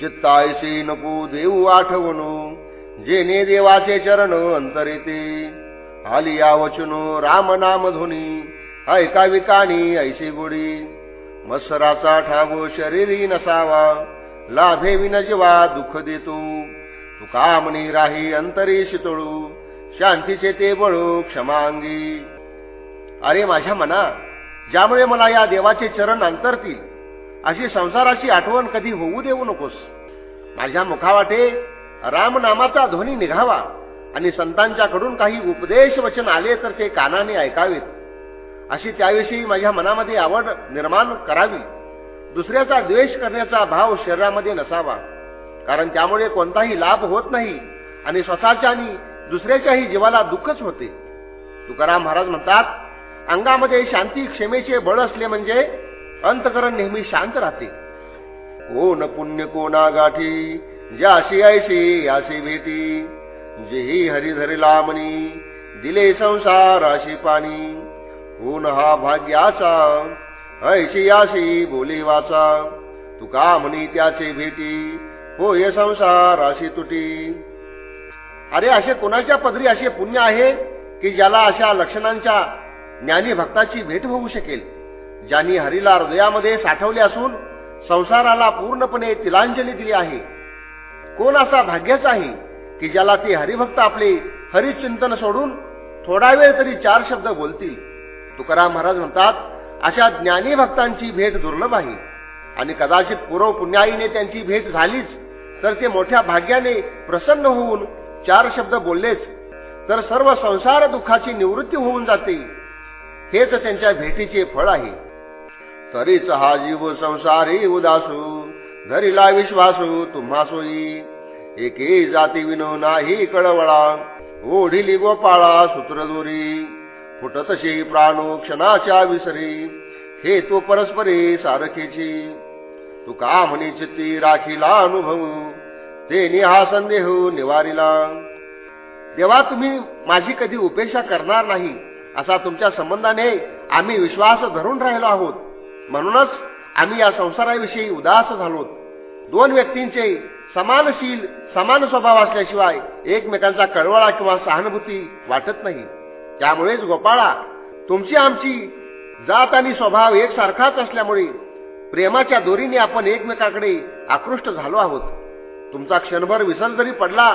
चित्तायसी नको देऊ आठवणू जेने देवाचे चरण अंतरिते. आली वचनो राम नाम धुनी ऐका विकाणी ऐशी गोडी. मत्सराचा ठागो शरीरी नसावा लाभे विन जीवा दुःख देतो. तुका म्हणी राही अंतरी शितळू शांतीचे ते बळू क्षमांगी अरे माझ्या मना ज्यामुळे मला या देवाचे चरण अंतरतील अशी संसाराची आठवण कधी होऊ देऊ नकोस. माझ्या मुखावाटे रामनामाचा ध्वनी निघावा आणि संतांच्याकडून काही उपदेश वचन आले तर ते कानाने ऐकावेत. अशी त्याविषयी माझ्या मनामध्ये आवड निर्माण करावी. दुसऱ्याचा द्वेष करण्याचा भाव शरीरामध्ये नसावा. कारण त्यामुळे कोणताही लाभ होत नाही आणि स्वतःच्या आणि दुसऱ्याच्याही जीवाला दुःखच होते. तुकाराम महाराज म्हणतात अंगामध्ये शांती क्षमेचे बळ असले म्हणजे अंतकरण नेहमी शांत राहते. हो कोण पुण्य कोणा गाठी ज्याशी ऐशी याशी भेटी. जेही हरिधरी लामणी दिले संसार अशी पाणी. हो कोण हा भाग्याचा ऐशी याशी बोली वाचा. तुका म्हणी त्याचे भेटी होय संसार अशी तुटी. अरे असे कोणाच्या पदरी असे पुण्य आहे की ज्याला अशा लक्षणांच्या ज्ञानी भक्ताची भेट होऊ शकेल? ज्यांनी हरिला हृदयामध्ये साठवले असून संसाराला पूर्णपणे तिलांजली दिली आहे. कोण असा भाग्यच आहे की ज्याला ते हरिभक्त आपले हरिचिंतन सोडून थोडा वेळ तरी चार शब्द बोलतील? तुकाराम महाराज म्हणतात अशा ज्ञानी भक्तांची भेट दुर्लभ आहे. आणि कदाचित पूर्व पुण्याईने त्यांची भेट झालीच तर ते मोठ्या भाग्याने प्रसन्न होऊन चार शब्द बोललेच तर सर्व संसार दुःखाची निवृत्ती होऊन जाते. हेच त्यांच्या भेटीचे फळ आहे. तरीच हा जीव संसारी उदासू धरीला विश्वासू तुम्हा सोयी एके जाती विनो नाही कळवळा ओढिली गोपाळा सूत्रदोरी फुटतशी प्राणो क्षणाच्या विसरी हे तो परस्परी सारखीची. तू का म्हणी चित्ती राखीला अनुभव ते हा संदेह निवारीला. देवा तुम्ही माझी कधी उपेक्षा करणार नाही असा तुमच्या संबंधाने आम्ही विश्वास धरून राहिलो आहोत. म्हणूनच आम्ही या संसाराविषयी उदास झालो. दोन व्यक्तींचे समानशील समान स्वभाव असल्याशिवाय एकमेकांचा कळवळा किंवा सहानुभूती वाटत नाही. त्यामुळेच गोपाळा तुमची आमची जात आणि स्वभाव एकसारखाच असल्यामुळे प्रेमाच्या दोरीने आपण एकमेकाकडे आकृष्ट झालो आहोत. तुमचा क्षणभर विसर जरी पडला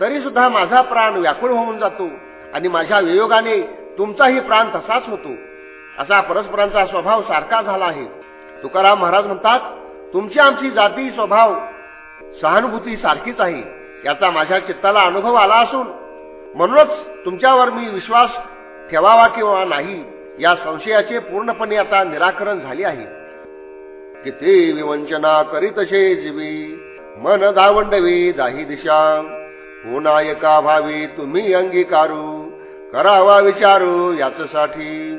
तरी सुद्धा माझा प्राण व्याकुळ होऊन जातो आणि माझ्या वियोगाने तुमचाही प्राण तसाच होतो. असा परस्परांचा स्वभाव सारखा झाला आहे. तुकाराम महाराज म्हणतात तुमची आमची जाती स्वभाव सहानुभूती सारखीच आहे. याचा माझ्या चित्ताला अनुभव आला असून म्हणूनच तुमच्यावर मी विश्वास ठेवावा किंवा नाही या संशयाचे पूर्णपणे आता निराकरण झाले आहे. किती विवंचना करीत जीवी मन दावंडवी दाही दिशा. हो नायका भावी तुम्ही अंगीकारू करावा विचारू याच्यासाठी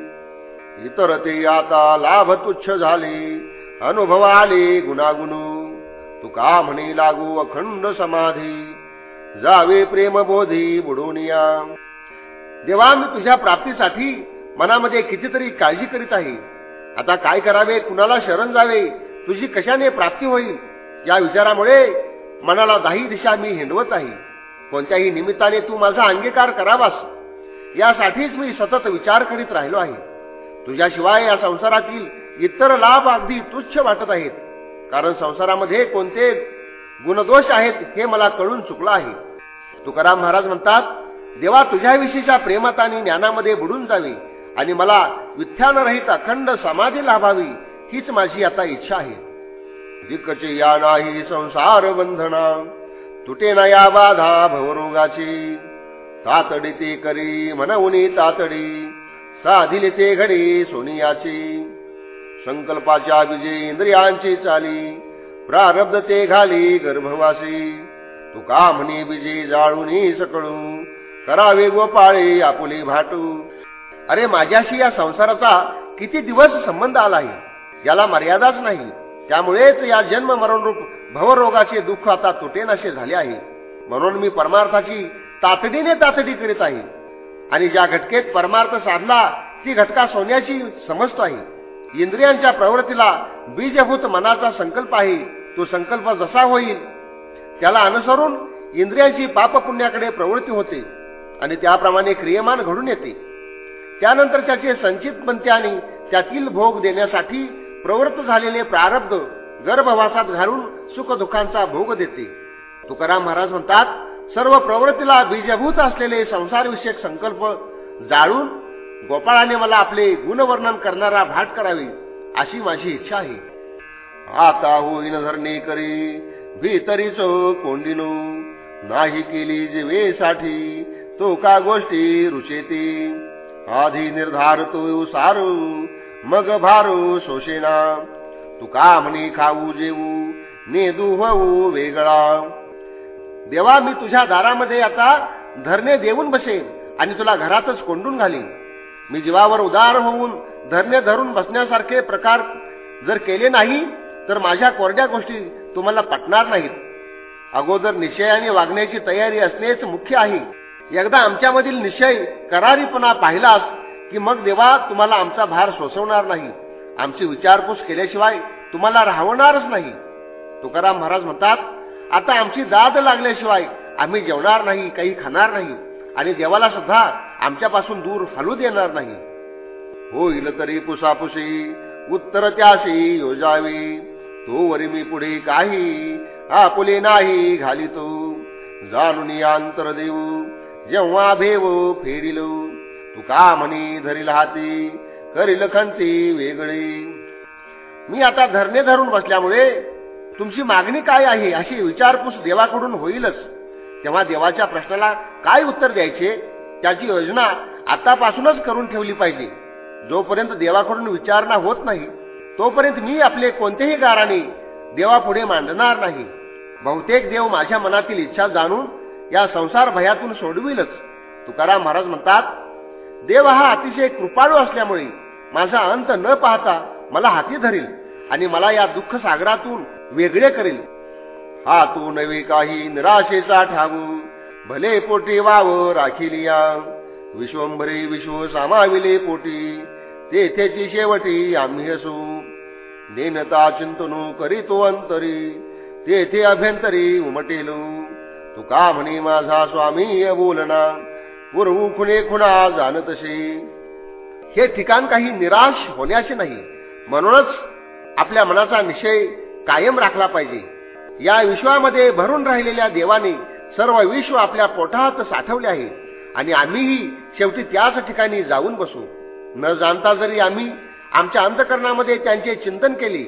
इतर ते आता लाभ तुच्छ झाले अनुभव आले गुणागुणू. तुका म्हणे लागू अखंड समाधी जावे प्रेम बोधी बुडोनिया देवा मी तुझ्या प्राप्तीसाठी मनामध्ये कितीतरी काळजी करीत आहे. आता काय करावे कुणाला शरण जावे तुझी कशाने प्राप्ती होईल या विचारामुळे मनाला दाही दिशा मी हिंडवत आहे. कोणत्याही निमित्ताने तू माझा अंगीकार करावास यासाठीच मी सतत विचार करीत राहिलो आहे. तुझ्याशिवाय या संसारातील इतर लाभ अगदी तुच्छ वाटत आहेत. कारण संसारामध्ये कोणते गुणदोष आहेत हे मला कळून चुकलं आहे. तुकाराम महाराज म्हणतात देवा तुझ्याविषयीच्या प्रेमात आणि ज्ञानामध्ये बुडून जावे आणि मला विथ्यानरहित अखंड समाधी लाभावी हीच माझी आता इच्छा आहे. दिकचे या नाही संसार बंधना तुटे ना या बाधा भवरोगाची. तातडी ते करी म्हणून तातडी. साधिले ते घडी सोनियाची. संकल्पाच्या विजय इंद्रियांची चाली प्रारब्ध ते घाली गर्भवासी. तुका म्हणे विजय जाळून सकळू करावे गोपाळे आपुली भाटू. अरे माझ्याशी या संसाराचा किती दिवस संबंध आला आहे? याला मर्यादाच नाही. त्यामुळेच या जन्म मरणरूप भवरोगाचे दुःख आता तुटेनाशे झाले आहे. म्हणून मी परमार्थाची तातडीने तातडी करीत आहे. आणि ज्या घटकेत परमार्थ साधला ती घटका सोन्याची समजतो आहे. इंद्रियांच्या प्रवृत्तीला बीजभूत मनाचा संकल्प आहे. तो संकल्प जसा होईल त्याला अनुसरून इंद्रियांची पापपुण्याकडे प्रवृत्ती होते आणि त्याप्रमाणे क्रियमान घडून येते. त्यानंतर त्याचे संचित बनते आणि त्यातील भोग देण्यासाठी प्रवृत्त झालेले प्रारब्ध गर्भवासात घालून सुखदुःखांचा भोग देते. तुकाराम महाराज म्हणतात सर्व प्रवृत्तीला बीजभूत असलेले संसारविषयक संकल्प जाळून गोपाळाने मला आपले गुणवर्णन करणारा भाट करावी अशी माझी इच्छा आहे. आता होईन धरणे करी भीतरीच कोंडिनो नाही केली जीवेसाठी तो का गोष्टी रुचेते? आधी निर्धार तो सारू मग भारू शोषेना. तू का म्हणे खाऊ जेवू नेदू होऊ वेगळा. देवा मी तुझ्या दारामध्ये आता धरणे देऊन बसेन आणि तुला घरातच कोंडून घालीन. मी जीवावर उदार होऊन धरणे धरून बसण्यासारखे प्रकार जर केले नाही तर माझ्या कोरड्या गोष्टी तुम्हाला पटणार नाहीत. अगोदर निश्चयाने वागण्याची तयारी असणेच मुख्य आहे. एकदा आमच्यामधील निश्चय करारीपणा पाहिलास की मग देवा तुम्हाला आमचा भार सोसवणार नाही. आमची विचारपूस केल्याशिवाय तुम्हाला राहणारच नाही. तुकाराम महाराज म्हणतात आता आमची दाद लागल्याशिवाय आम्ही जेवणार नाही काही खाणार नाही. आणि देवाला सुद्धा आमच्यापासून दूर हलू देणार नाही. होईल तरी पुसापुशी उत्तर त्याशी योजावी. तो वरी मी पुढे काही आपुले नाही घालितो. जाणून अंतर देऊ जेव्हा भेव फेडिलो तू का म्हणी धरील हाती करील खंती वेगळी. मी आता धरणे धरून बसल्यामुळे तुमची मागणी काय आहे अशी विचारपूस देवाकडून होईलच. तेव्हा देवाच्या प्रश्नाला काय उत्तर द्यायचे? त्याची योजना आतापासूनच करून ठेवली पाहिजे. जोपर्यंत देवाकडून विचारणा होत नाही तोपर्यंत मी आपले कोणतेही गाराने देवापुढे मांडणार नाही. बहुतेक देव माझ्या मनातील इच्छा जाणून या संसार भयातून सोडविलच. तुकाराम महाराज म्हणतात देव हा अतिशय कृपाळू असल्यामुळे माझा अंत न पाहता मला हाती धरील आणि मला या दुःख सागरातून वेगळे करेल. हा तू नवे काही निराशेचा ठागू भले पोटी वाव राखिलिया विश्वंभरी विश्व सामाविले पोटी तेथेची शेवटी आम्ही असू. नेनता चिंतनू करीतो अंतरी तेथे अभ्यंतरी उमटेलो. तुका म्हणे माझा स्वामी बोलना पुरवू खुणे खुणा जाणतसे हे ठिकाण काही निराश होण्याचे नाही म्हणूनच आपल्या मनाचा निश्चय कायम राखला पाहिजे. या विश्वामध्ये भरून राहिलेल्या देवाने सर्व विश्व आपल्या पोटात साठवले आहे. आणि आम्हीही शेवटी त्याच ठिकाणी जाऊन बसू. न जाणता जरी आम्ही आमच्या अंतकरणामध्ये त्यांचे चिंतन केले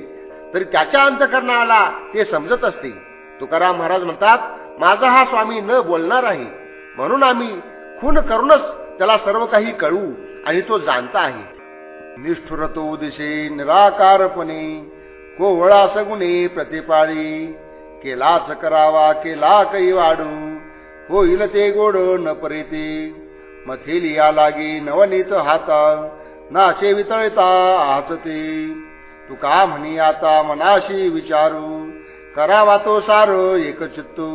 तरी त्याच्या अंतकरणाला ते समजत असते. तुकाराम महाराज म्हणतात माझा हा स्वामी न बोलणार आहे. म्हणून आम्ही खून करूनच त्याला सर्व काही कळू आणि तो जाणता आहे. निष्ठुर तो दिशे निराकारपणे कोवळा सगुणे प्रतिपाळी. केलाच करावा केला काही वाढू. होईल ते गोड न परेते. मथेलिया लागे नवनीत हाता. नाचे वितळता आचते तू का म्हणी आता मनाशी विचारू. करावा तो सार एकचित्तू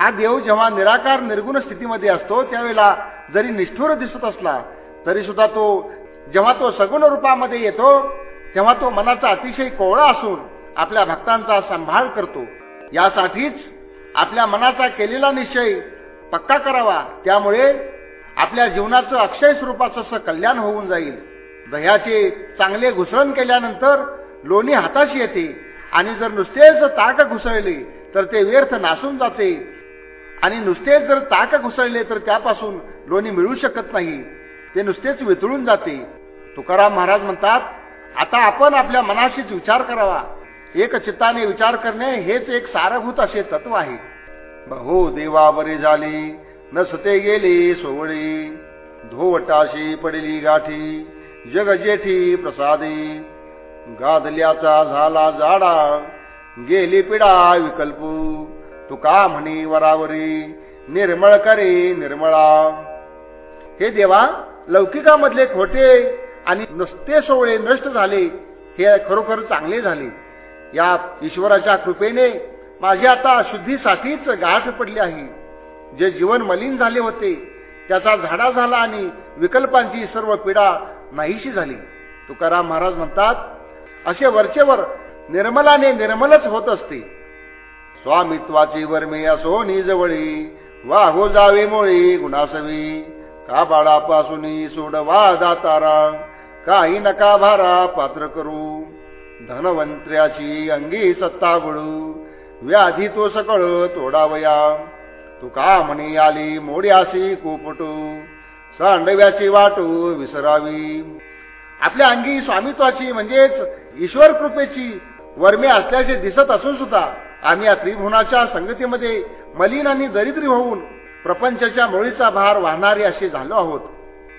हा देव जेव्हा निराकार निर्गुण स्थितीमध्ये असतो त्यावेळेला जरी निष्ठुर दिसत असला तरी सुद्धा तो जेव्हा तो सगुण रूपामध्ये येतो तेव्हा तो मनाचा अतिशय कोवळा असून आपल्या भक्तांचा सांभाळ करतो. यासाठीच आपल्या मनाचा केलेला निश्चय पक्का करावा. त्यामुळे आपल्या जीवनाचं अक्षय स्वरूपाचं असं कल्याण होऊन जाईल. दह्याचे चांगले घुसळण केल्यानंतर लोणी हाताशी येते आणि जर नुसतेच ताक घुसळले तर ते व्यर्थ नासून जाते. आणि नुसतेच जर ताक घुसळले तर त्यापासून लोणी मिळू शकत नाही. ते नुसतेच वितळून जाते. तुकाराम महाराज म्हणतात आता आपण आपल्या मनाशीच विचार करावा. एक चित्ताने विचार करणे हेच एक सारभूत असे तत्व आहे. बहो देवा बरे झाले नसते गेले सोवळे. धोवटाशी पडली गाठी जग जेठी प्रसादे. गादल्याचा झाला जाडा गेली पिडा विकल्प. तुका म्हणी वरावरी निर्मळ करे निर्मळा. हे देवा लौकिकामधले खोटे आणि नसते सोवळे नष्ट झाले हे खरोखर चांगले झाले. या ईश्वराच्या कृपेने माझी आता शुद्धीसाठीच गाठ पडली आहे. जे जीवन मलिन झाले होते त्याचा झाडा झाला आणि विकल्पांची सर्व पीडा नाहीशी झाली. तुकाराम महाराज म्हणतात असे वरचेवर निर्मलाने निर्मलच होत असते. स्वामित्वाची वर्मे असो निजवळी वाहो जावे मोळी गुणासवी काबाडापासून सोडवा दातारा काही नका भारा पात्र करू. धनवंत्र्याची अंगी सत्ता गुळू व्याधी तो सकळ तोडावया. तुका म्हणी आली मोड्यासी कोपटू. सांडव्याची वाटू विसरावी. आपल्या अंगी स्वामित्वाची म्हणजेच ईश्वर कृपेची वर्मे असल्याचे दिसत असून सुद्धा आम्ही या त्रिभुवनाच्या संगतीमध्ये मलिन आणि दरिद्री होऊन प्रपंचाच्या मुळीचा भार वाहणारे असे झालो आहोत.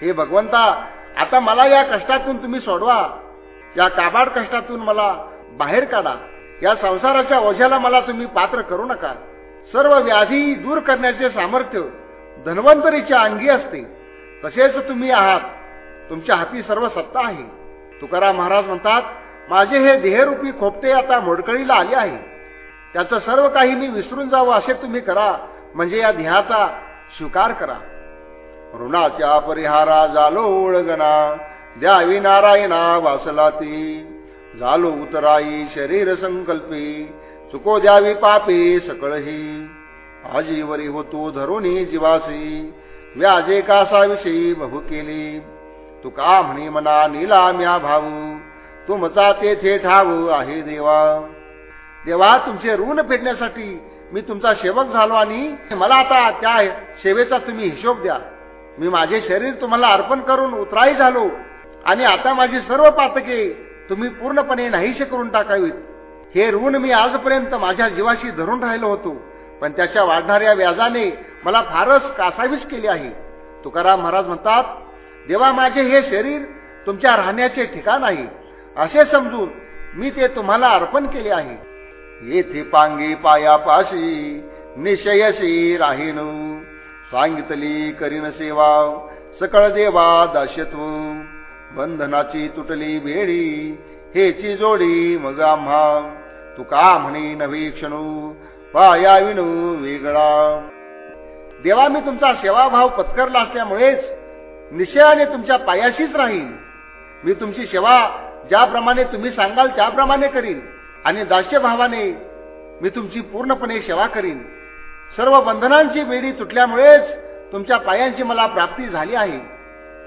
हे भगवंता आता मला या कष्टातून तुम्ही सोडवा. या काबाड कष्टातून मला बाहेर काढा. या संसाराच्या ओझ्याला मला तुम्ही पात्र करू नका. सर्व व्याधी दूर करण्याचे सामर्थ्य धन्वंतरीच्या अंगी असते. तसेच तुम्ही आहात. तुमच्या हाती सर्व सत्ता आहे. तुकाराम महाराज म्हणतात माझे हे देहरूपी खोपटे आता मोडकळीला आले आहे. त्याचं सर्व काही मी विसरून जावं असे तुम्ही करा. म्हणजे या देहाचा स्वीकार करा. ऋणाच्या परिहारा झालो ओळगना द्यावी नारायणा वासला ती. झालो उतराई शरीर संकल्पी. चुको द्यावी पापे सकळही. आजीवरी होतो धरुणी जीवासी. व्याजे कासाविषयी बहु केली. तुका म्हणी मना नीला म्या भाऊ तुमचा तेथे ठाव आहे देवा. देवा तुमचे ऋण फेडण्यासाठी मी तुमचा सेवक झालो आणि मला आता त्या सेवेचा तुम्ही हिशोब द्या. मी माझे शरीर तुम्हाला अर्पण करून उतराई झालो. आणि आता माझी सर्व पातके तुम्ही पूर्णपणे नाहीशे करून टाकावीत. हे ऋण मी आजपर्यंत माझ्या जीवाशी धरून राहिलो होतो. पण त्याच्या वाढणाऱ्या व्याजाने मला फारच कासावीस केली आहे. तुकाराम महाराज म्हणतात देवा माझे हे शरीर तुमच्या राहण्याचे ठिकाण आहे. असे समजून मी ते तुम्हाला अर्पण केले आहे. येथे पांगी पायापाशी निशयशी राहिनू. सांगितली करीन सेवा सकळ देवा दास्यत्व बंधनाची तुटली भेडी हेची जोडी मग आम्हा. तुका म्हणे नवी क्षणू पाया विणू वेगळा. देवा मी तुमचा सेवाभाव पत्करला असल्यामुळेच निश्चयाने तुमच्या पायाशीच राहीन. मी तुमची सेवा ज्याप्रमाणे तुम्ही सांगाल त्याप्रमाणे करीन. आणि दास्यभावाने मी तुमची पूर्णपणे सेवा करीन. सर्व बंधनांची बेडी तुटल्यामुळेच तुमच्या पायांची मला प्राप्ती झाली आहे.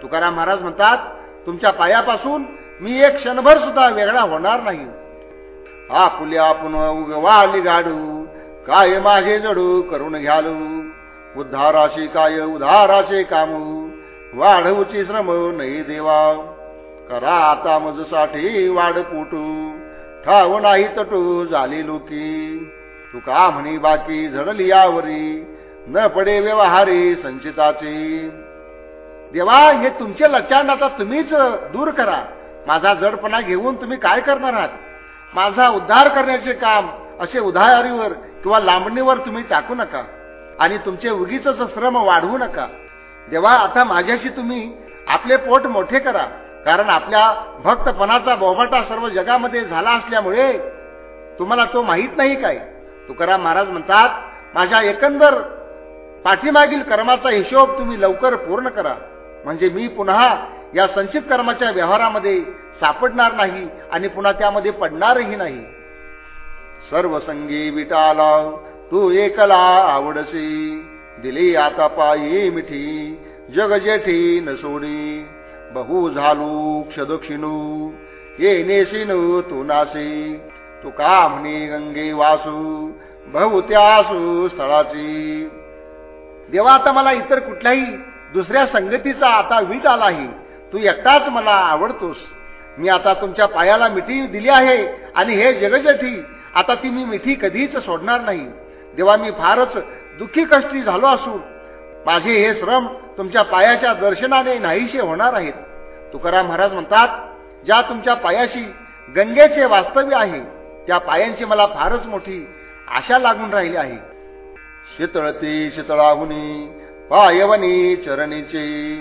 तुकाराम महाराज म्हणतात तुमच्या पायापासून मी एक क्षणभर सुद्धा वेगळा होणार नाही. आपुल्या पुन्हा उगवाली गाडू काय मागे जडू करून घ्यालू? उद्धाराशी काय उधाराचे कामू? वाढवची श्रम नाही देवा. करा आता मजसाठी वाढ पोटू ठाव नाही तटू झाली लोकी तू का म्हणी बाकी झडली यावरी. न पडे व्यवहारी संचिताची. देवा हे तुमचे लचांड आता तुम्हीच दूर करा. माझा जडपणा घेऊन तुम्ही काय करणार आहात? माझा उद्धार करण्याचे काम असे उधारीवर किंवा लांबणीवर तुम्ही टाकू नका आणि तुमचे उगीच श्रम वाढवू नका. देवा आता माझ्याशी तुम्ही आपले पोट मोठे करा कारण आपल्या भक्तपणाचा बोबाटा सर्व जगामध्ये झाला असल्यामुळे तुम्हाला तो माहीत नाही काय? तुकाराम महाराज म्हणतात माझ्या एकंदर पाठीमागील कर्माचा हिशोब तुम्ही लवकर पूर्ण करा. म्हणजे मी पुन्हा या संचित कर्माच्या व्यवहारामध्ये सापडणार नाही आणि पुन्हा त्यामध्ये पडणारही नाही. सर्व संगी विटाला तू एकला आवडसी. दिली आता पायी मिठी जग जेठी न सोडी. बहु झालू क्षदक्षिणू ये नेसिनू तू नासी. तू का म्हणे गंगे वासू बहुत्यासू स्थळाची. देवा आता मला इतर कुठल्याही दुसऱ्या संगतीचा आता वीट आला आहे तू एकटाच मला आवडतोस. मी आता तुमच्या पायाला मिठी दिली आहे आणि हे जगजठी आता ती मी मिठी कधीच सोडणार नाही. देवा मी फारच दुःखी कष्टी झालो असून माझे हे श्रम तुमच्या पायाच्या दर्शनाने नाहीसे होणार आहेत. तुकाराम महाराज म्हणतात ज्या तुमच्या पायाशी गंगेचे वास्तव्य आहे त्या पायांची मला फारच मोठी आशा लागून राहिली आहे. शीतळती शीतळाहुनी पायवनी चरणीचे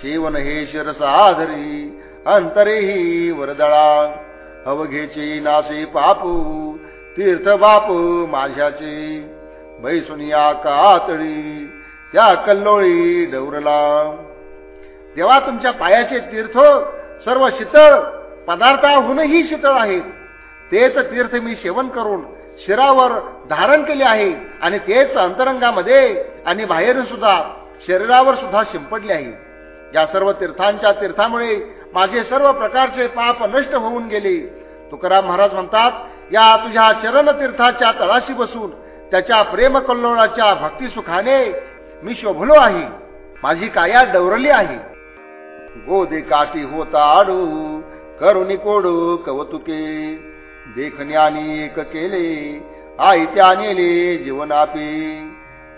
शेवन हे शिरसाधरी अंतरेही वरदळा. अवघेची नासे पापू तीर्थ बाप माझ्याचे. बैसुनिया कातळी त्या कल्लोळी डवरला. तेव्हा तुमच्या पायाचे तीर्थ सर्व शीतळ पदार्थाहूनही शीतळ आहेत. तेच तीर्थ मी सेवन करून शिरावर धारण केले आहे आणि तेच अंतरंगामध्ये आणि बाहेरून सुद्धा शरीरावर सुद्धा शिंपडले आहे. या सर्व तीर्थांच्या तीर्थामुळे माझे सर्व प्रकारचे पाप नष्ट होऊन गेले. तुकाराम महाराज म्हणतात या तुझ्या चरण तीर्थाच्या तळाशी बसून त्याच्या प्रेम कल्लोळाच्या भक्ती सुखाने मी शोभलो आहे. माझी काया डवरली आहे. गोदे काठी होता आडू करुणी कोडू कवतुके देखण्याने एक केले आई नेले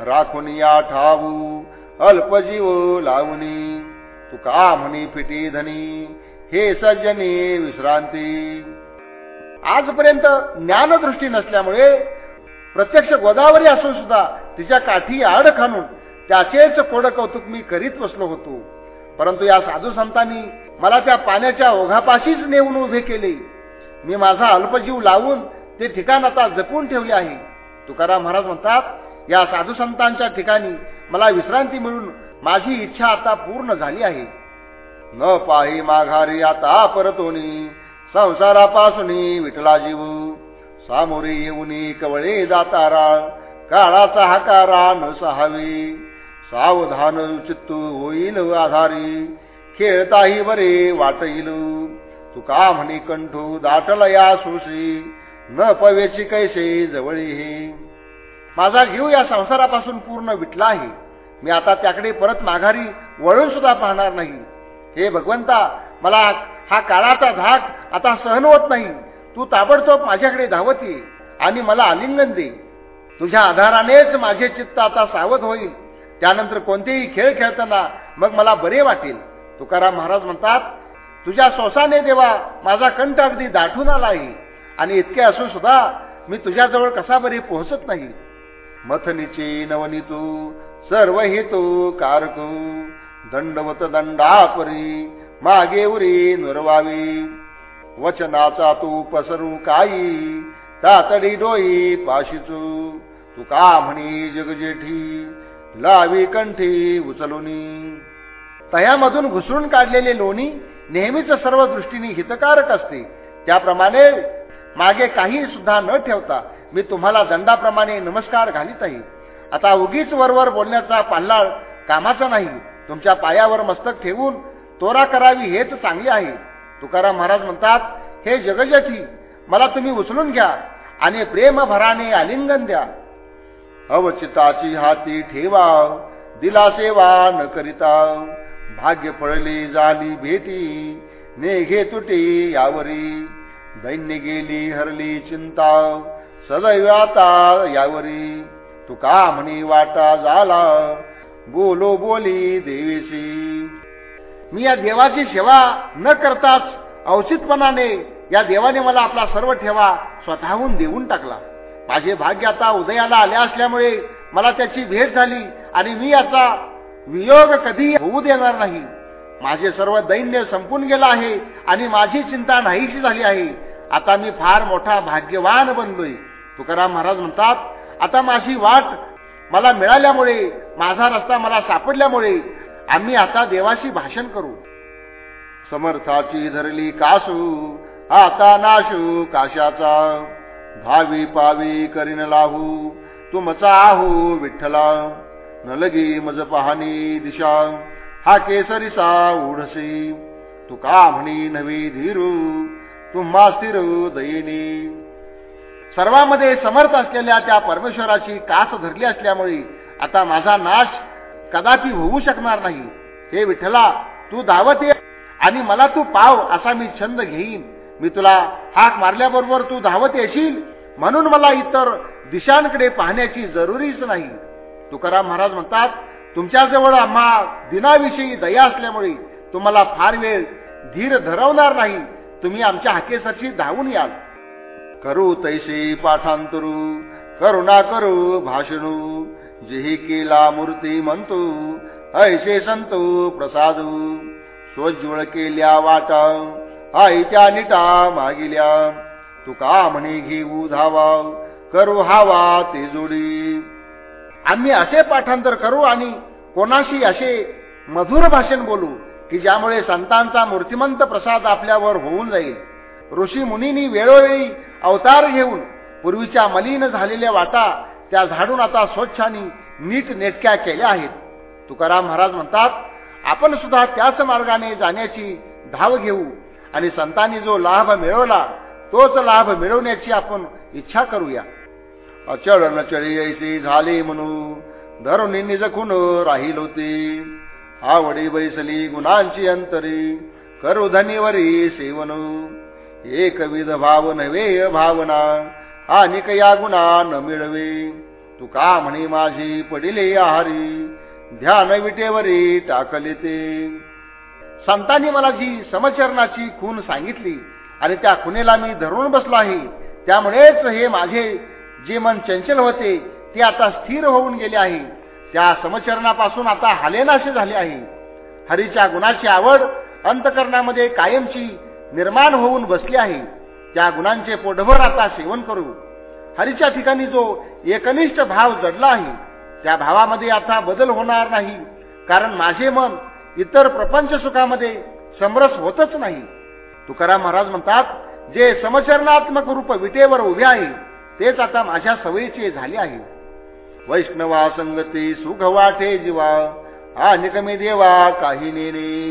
राखून या ठाऊ अल्पजीव लावणी तुका म्हणी फिटी धनी हे सज्जने विश्रांती. आजपर्यंत ज्ञानदृष्टी नसल्यामुळे प्रत्यक्ष गोदावरी असून सुद्धा तिच्या काठी आड खाणून त्याचेच कोड कौतुक मी करीत बसलो होतो. परंतु या साधू संतांनी मला त्या पाण्याच्या ओघापाशीच नेऊन उभे केले. मी माझा अल्पजीव लावून ते ठिकाण आता जपून ठेवले आहे. तुकाराम महाराज म्हणतात या साधू संतांच्या ठिकाणी मला विश्रांती मिळून माझी इच्छा आता पूर्ण झाली आहे. न पाही माघारी आता परतोनी संसारापासून विठला जीव. सामोरे येऊनी कवळे जातारा काळाचा हाकारा न सहावी. सावधान चित्तू होईल आधारी खेळताही बरे वाटईल. तुका म्हणे कंठू दाटल या सुशी. न पवेची कैसे जवळी माझा जीव या संसारापासून पूर्ण विटला आहे मी आता त्याकडे परत माघारी वळून सुद्धा पाहणार नाही. हे भगवंता मला हा काळाचा धाक आता सहन होत नाही. तू ताबडतोब माझ्याकडे धावत ये आणि मला आलिंगन दे. तुझ्या आधारानेच माझे चित्त आता सावध होईल. त्यानंतर कोणतेही खेळ खेळताना मग मला बरे वाटेल. तुकाराम महाराज म्हणतात तुझ्या सोसाने देवा माझा कंठ अगदी दाठून आला आहे आणि इतके असून सुद्धा मी तुझ्याजवळ कसा बरी पोहोचत नाही. मथनीचे नवनीतू सर्व हेतू कारकू दंडवत दंडापरी मागे उरी नुरवावी. वचनाचा तू पसरू काई तातडी डोई पाशीचू. तू का म्हणी जगजेठी लावी कंठी उचलुनी. तयामधून घुसळून काढलेले लोणी नेहमीच सर्व दृष्टीने हितकारक असते. त्याप्रमाणे मागे काही सुद्धा न ठेवता मी तुम्हाला दंडाप्रमाणे नमस्कार घालीत आहे. आता उगीच वरवर बोलण्याचा पाल्लाळ कामाचा नाही. तुमच्या पायावर मस्तक ठेवून तोरा करावी हेच चांगले आहे. तुकाराम महाराज म्हणतात हे जगजती मला तुम्ही उचलून घ्या आणि प्रेम भराने आलिंगन द्या. अवचिताची हाती ठेवा दिला सेवा न करिता. भाग्य पळले झाली भेटी नेघे तुटी यावरी. दैन्य गेली हरली चिंता सदैव आता यावरी. तू का म्हणी वाटा झाला बोलो बोली देवीशी. मी या देवाची सेवा न करताच औचितपणाने या देवाने मला आपला सर्व ठेवा स्वतःहून देऊन टाकला. माझे भाग्य आता उदयाला आले असल्यामुळे मला त्याची भेट झाली आणि मी याचा वियोग कधी होऊ देणार नाही. माझे सर्व दैन्य संपून गेलं आहे आणि माझी चिंता नाहीशी झाली आहे. आता मी फार मोठा भाग्यवान बनलोय. तुकाराम महाराज म्हणतात आता माझी वाट मला मिळाल्यामुळे माझा रस्ता मला सापडल्यामुळे आम्ही आता देवाशी भाषण करू. समर्थाची धरली कासू आता नाशू काशाचा भावी पावी करीन लाहू तुमचा आहू विठ्ठला. नलगी मज पाहणी दिशा हा केसरीसा उडसी तुका म्हणी नवी धीरू तुम्हा स्थिर दयिनी. सर्वामध्ये समर्थ असलेल्या त्या परमेश्वराची कास धरली असल्यामुळे आता माझा नाश कदापि होऊ शकणार नाही. हे विठ्ठला तू धावत ये आणि मला तू पाव असा मी छंद घेईन. मी तुला हाक मारल्याबरोबर तू धावत येशील म्हणून मला इतर दिशांकडे पाहण्याची जरुरीच नाही. तुकाराम महाराज म्हणतात तुमच्याजवळ आम्हा दिनाविषयी दया असल्यामुळे तुम्हाला फार वेळ धीर धरवणार नाही. तुम्ही आमच्या हाकेसाठी धावून याल. करू तैसे पाठांतरू करुणा करू भाषणू जेही केला मूर्ती म्हणतो ऐशे संतो प्रसादू. स्वज्वळ केल्या वाटा आईच्या निटा मागिल्या. तुका म्हणे घेऊ धावा करू हावा ते जोडी. आम्ही असे पाठांतर करू आणि कोणाशी असे मधुर भाषण बोलू की ज्यामुळे संतांचा मूर्तिमंत प्रसाद आपल्यावर होऊन जाईल. ऋषी मुनी वेळोवेळी अवतार घेऊन पूर्वीच्या मलिन झालेल्या वाटा त्या झाडून आता स्वच्छ आणि नीट नेटक्या केल्या आहेत. तुकाराम महाराज म्हणतात आपण सुद्धा त्याच मार्गाने जाण्याची धाव घेऊ आणि संतांनी जो लाभ मिळवला तोच लाभ मिळवण्याची आपण इच्छा करूया. अचळ नचळी ऐसी झाली म्हणू धरून निजखून राहील होती आवडी बैसली गुणांची अंतरी. करू धनीवरी सेवन. एकविध भाव नव्हे भावना. आणि या गुणा न मिळवे. तू का म्हणे माझी पडिले आहारी? ध्यान विटेवरी टाकले ते. संतांनी मला जी समचरणाची खून सांगितली आणि त्या खुनेला मी धरून बसलो आहे त्यामुळेच हे माझे जे मन चंचल होते ते आता स्थिर होऊन गेले आहे. त्या समचरणापासून आता हालेनाशे झाले आहे. हरीच्या गुणाची आवड अंतकरणामध्ये कायमची निर्माण होऊन बसली आहे. त्या गुणांचे पोटभर आता सेवन करू. हरीच्या ठिकाणी जो एकनिष्ठ भाव जडला आहे त्या भावामध्ये आता बदल होणार नाही. कारण माझे मन इतर प्रपंच सुखामध्ये समरस होतच नाही. तुकाराम महाराज म्हणतात जे समचरणात्मक रूप विटेवर उभे आहे तेच आता माझ्या सवयीचे झाले आहे. वैष्णवा संगती सुख वाटे जीवा आणि देवा काही नेने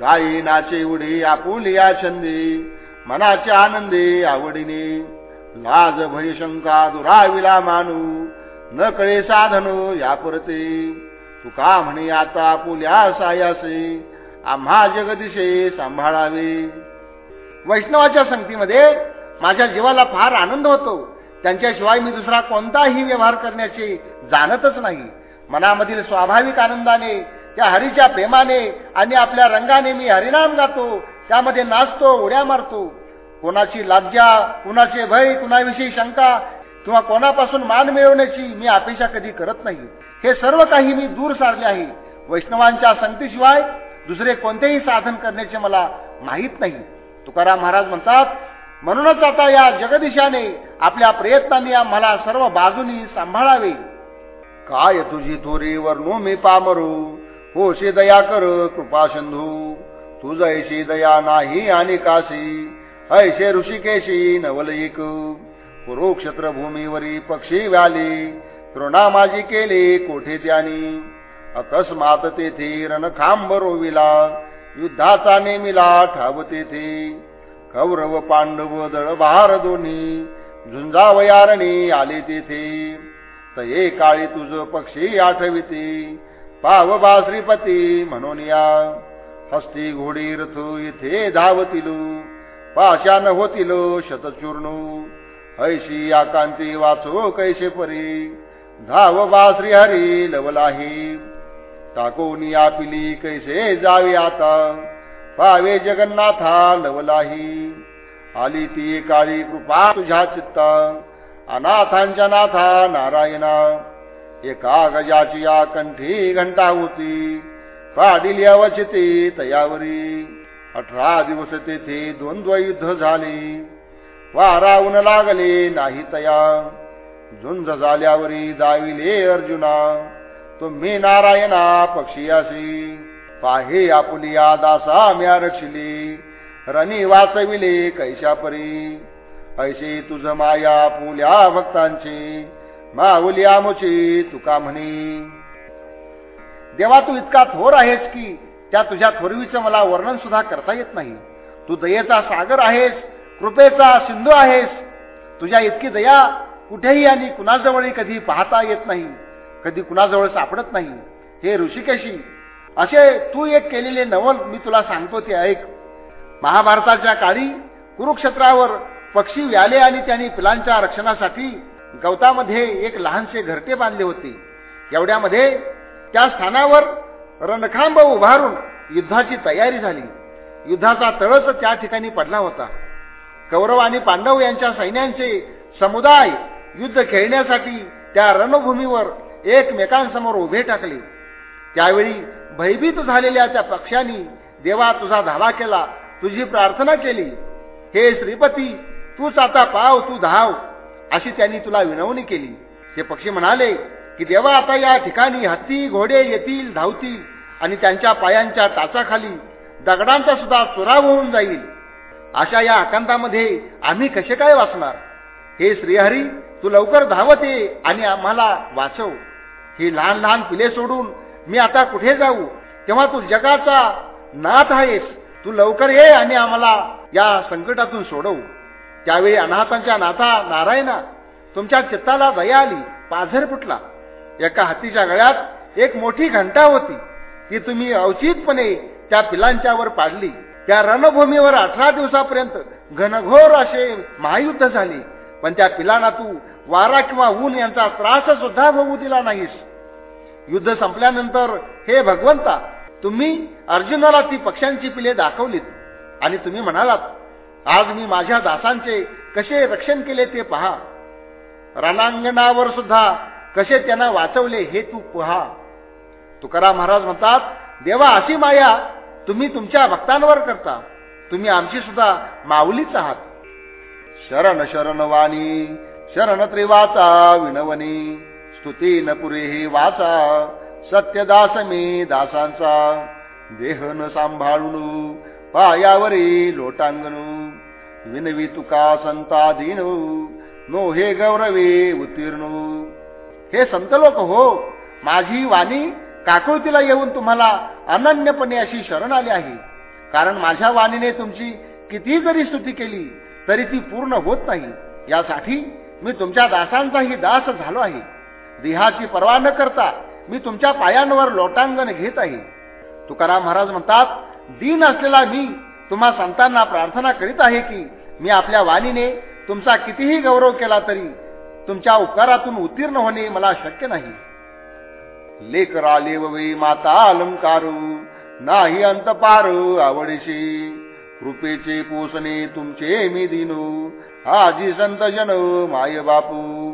गायी नाचे उडी आपुलिया छंदी मनाचे आनंदी आवडीने. लाज भय शंका दुराविला मानू न कळे साधनू या परते तुका म्हणे आता आपुल्या सायासे आम्हा जगदिशे सांभाळावे. वैष्णवाच्या संगतीमध्ये माझ्या जीवाला फार आनंद होतो. त्यांच्याशिवाय मी दुसरा कोणताही व्यवहार करण्याचे जाणतच नाही. मनामधील स्वाभाविक आनंदाने त्या हरीच्या प्रेमाने आणि आपल्या रंगाने मी हरिनाम गातो त्यामध्ये नाचतो उड्या मारतो. कोणाची लाज्जा कुणाचे भय कुणाविषयी शंका किंवा कोणापासून मान मिळवण्याची मी अपेक्षा कधी करत नाही. हे सर्व काही मी दूर सारले आहे. वैष्णवांच्या संगतीशिवाय दुसरे कोणतेही साधन करण्याचे मला माहीत नाही. तुकाराम महाराज म्हणतात म्हणूनच आता या जगदिशाने आपल्या प्रयत्नांनी आम्हाला सर्व बाजूनी सांभाळावे. काय तुझी थोरी वरणू मी पामरू? होशी दया कर कृपा सिंधू. तुझ ऐशी दया नाही आणि काशी. ऐशे ऋषिकेशी नवलयिक कुरुक्षेत्र भूमीवरी पक्षी व्याली. तृणा माझी केली कोठे त्यानी? अकस्मात तेथे रणखांब रोविला. युद्धाचा नेमिला ठाव तेथे. कौरव पांडव दळभार दोन्ही. झुंजावयारणी आले तेथे. तये काळी तुझ पक्षी आठविते. पाव बा श्रीपती म्हणून या. हस्ती घोडी रथ इथे धावतील. पाशान होतील शतचूर्णू. ऐशी आकांती वाचो कैसे परी. धाव बा श्रीहरी लवलाही. टाकोनी पिली कैसे जावे आता. पावे जगन्नाथा लवलाही आली ती काळी कृपा तुझ्या चित्ता अनाथांच्या नाथा नारायणा. एका गजाची या कंठी घंटा होती. पाडील अवचिती तयावरी. अठरा दिवस तेथे द्वंद्व युद्ध झाले. वारावून लागले नाही तया. झुंज झाल्यावरी दाविले अर्जुना. तुम्ही नारायणा पक्षी पाहे आपुलिया दासा म्या रक्षिली रणी वाचविले कैशापरी. ऐशी तुझ माया पुल्या भक्तांची. माऊलिया मुची तुका म्हणी. देवा तू इतका थोर आहेस की त्या तुझ्या थोरवीचं मला वर्णन सुद्धा करता येत नाही. तू दयेचा सागर आहेस कृपेचा सिंधू आहेस. तुझ्या इतकी दया कुठेही आणि कुणाजवळही कधी पाहता येत नाही कधी कुणाजवळ सापडत नाही. हे ऋषिकेशी असे तू एक केलेले नवल मी तुला सांगतो ते ऐक. महाभारताच्या काळी कुरुक्षेत्रावर पक्षी व्याले आणि त्यांनी पिलांच्या रक्षणासाठी गवतामध्ये एक लहानसे घरटे बांधले होते. एवढ्यामध्ये त्या स्थानावर रणखांब उभारून युद्धाची तयारी झाली. युद्धाचा तळच त्या ठिकाणी पडला होता. कौरव आणि पांडव यांच्या सैन्यांचे समुदाय युद्ध खेळण्यासाठी त्या रणभूमीवर एकमेकांसमोर उभे टाकले. त्यावेळी भयभीत झालेल्या त्या पक्षांनी देवा तुझा धावा केला तुझी प्रार्थना केली. हे श्रीपती तूच आता पाव तू धाव अशी त्यांनी तुला विनवणी केली. हे पक्षी म्हणाले की देवा आता या ठिकाणी हत्ती घोडे येतील धावतील आणि त्यांच्या पायांच्या टाचाखाली दगडांचा सुद्धा चुराव होऊन जाईल. अशा या आकांतामध्ये आम्ही कसे काय वाचणार? हे श्रीहरी तू लवकर धावत ये आणि आम्हाला वाचव. ही लहान लहान पिले सोडून मी आता कुठे जाऊ? तेव्हा तू जगाचा नाथ आहेस. तू लवकर ये आणि आम्हाला या संकटातून सोडवू. त्यावेळी अनाथांच्या नाथा नारायणा तुमच्या चित्ताला दया आली पाझर फुटला. एका हत्तीच्या गळ्यात एक मोठी घंटा होती. ती तुम्ही अवचितपणे त्या पिलांच्यावर पाडली. त्या रणभूमीवर अठरा दिवसापर्यंत घनघोर असे महायुद्ध झाले. पण त्या पिलांना तू वारा किंवा ऊन यांचा त्रास सुद्धा भोगू दिला नाहीस. युद्ध संपल्यानंतर हे भगवंता तुम्ही अर्जुनाला ती पक्ष्यांची पिले दाखवलीत. आणि तुम्ही म्हणालात आज मी माझ्या दासांचे कसे रक्षण केले ते पहा. रणांगणावर सुद्धा कसे त्यांना वाचवले हे तू पहा. तुकाराम महाराज म्हणतात देवा अशी माया तुम्ही तुमच्या भक्तांवर करता. तुम्ही आमची सुद्धा माऊलीच आहात. शरण शरण वाणी शरण त्रिवाचा विनवनी स्तुती न पुरे वाचा. सत्यदास मी दासांचा. देह न सांभाळून पायावरी लोटांगणू. विनवी तुका संता दिनू नो हे गौरवे उत्तीर्णू हे संत लोक हो माझी वाणी काकुळतीला येऊन तुम्हाला अनन्यपणे अशी शरण आली आहे. कारण माझ्या वाणीने तुमची किती जरी स्तुती केली तरी ती पूर्ण होत नाही. यासाठी मी तुमच्या दासांचाही दास झालो आहे. देहाची पर्वा न करता मी तुमच्या पायांवर लोटांगण घेत आहे तुकाराम महाराज म्हणतात दीन असलेला मी तुम्हा संतांना प्रार्थना करीत आहे की मी आपल्या वाणीने तुमचा कितीही गौरव केला तरी तुमच्या उपकारातून उत्तीर्ण होणे मला शक्य नाही. लेकरा लेववे माता अलंकारू नाही अंत पारू आवडीशी. कृपेचे पोसणे तुमचे मी दिनू. आजी संत जन माय बापू.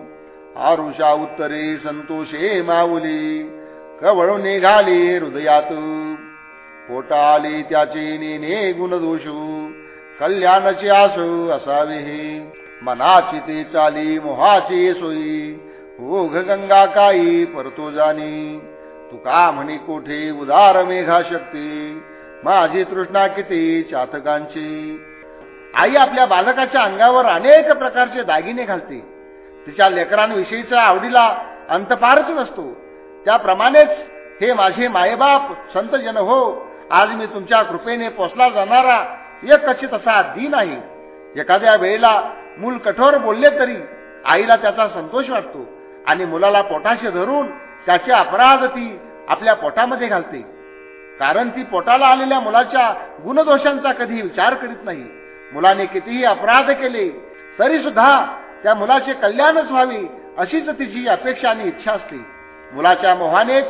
आरुषा उत्तरे संतोषे माऊली. कवळ निघाले हृदयात. पोटा आले त्याचे नेने गुणदोषू. कल्याणाचे आसू असावे हे. मनाची ते चाली मोहाची सोयी ओघ गंगा काई परतो जाणी. तुका म्हणे कोठे उदार मेघा शक्ती माझी तृष्णा किती चातकांची? आई आपल्या बालकाच्या अंगावर अनेक प्रकारचे दागिने घालते. तिच्या लेकरांविषयीचा आवडीला अंतपारच नसतो. त्याप्रमाणेच हे माझे मायबाप संत जन हो आज मी तुमच्या कृपेने पोचला जाणारा एक कचित असा दिन आहे. एखाद्या वेळेला मूल कठोर बोलले तरी आईला त्याचा संतोष वाटतो आणि मुलाला पोटाशी धरून त्याचे अपराध ती आपल्या पोटामध्ये घालते. कारण ती पोटाला आलेल्या मुलाच्या गुणदोषांचा कधी विचार करीत नाही. मुलाने कितीही अपराध केले तरी सुद्धा त्या मुलाचे कल्याणच व्हावे अशीच तिची अपेक्षा आणि इच्छा असते. मुलाच्या मोहानेच